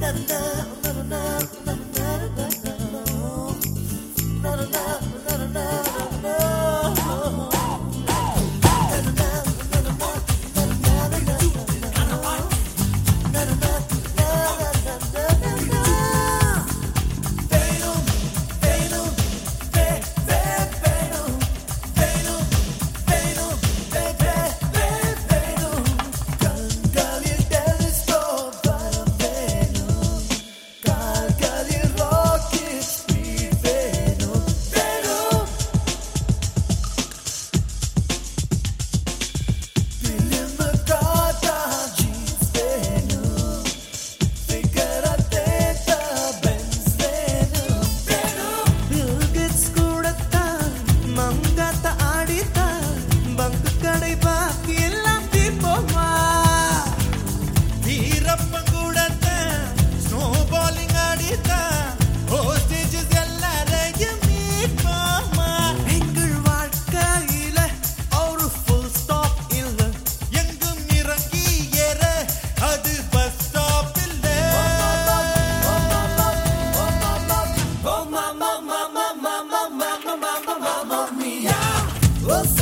na na na amor, minha. Ah, você